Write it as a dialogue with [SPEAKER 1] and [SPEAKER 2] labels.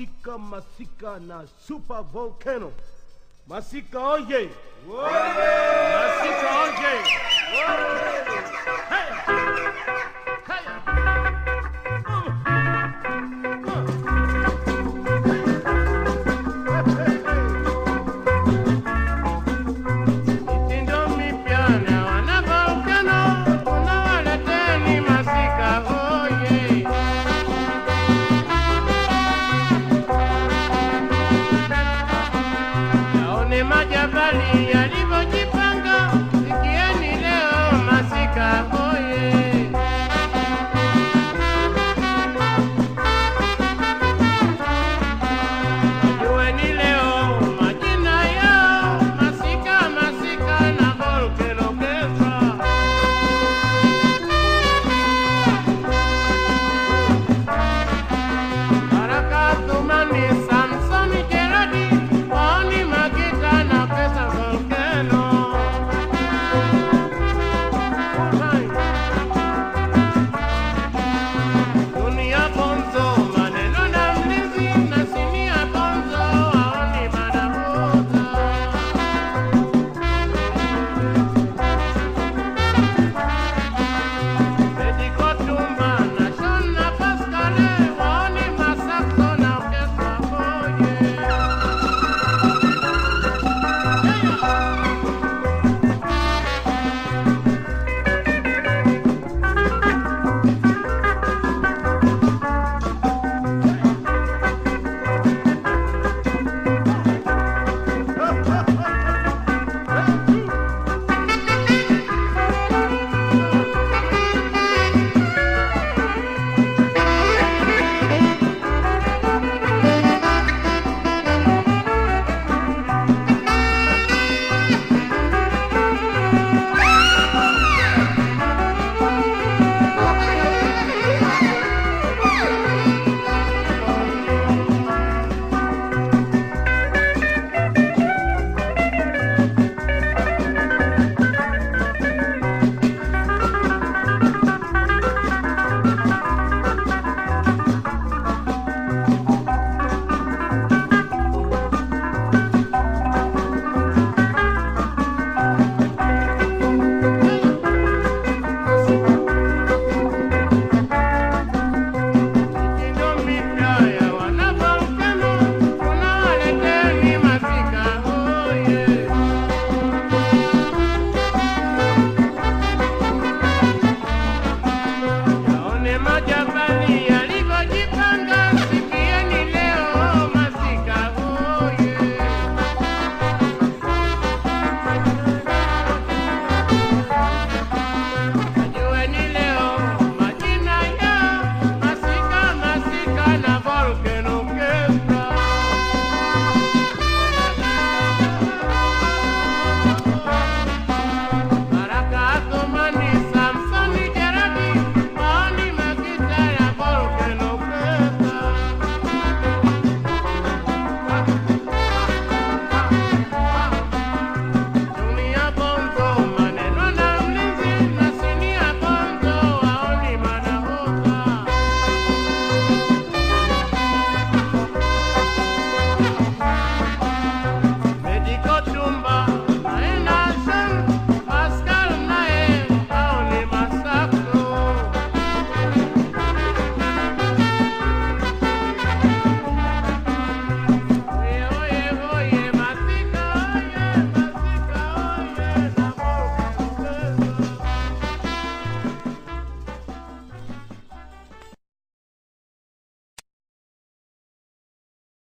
[SPEAKER 1] Masika Masika na Super Volcano. Masika oye! Masika oye!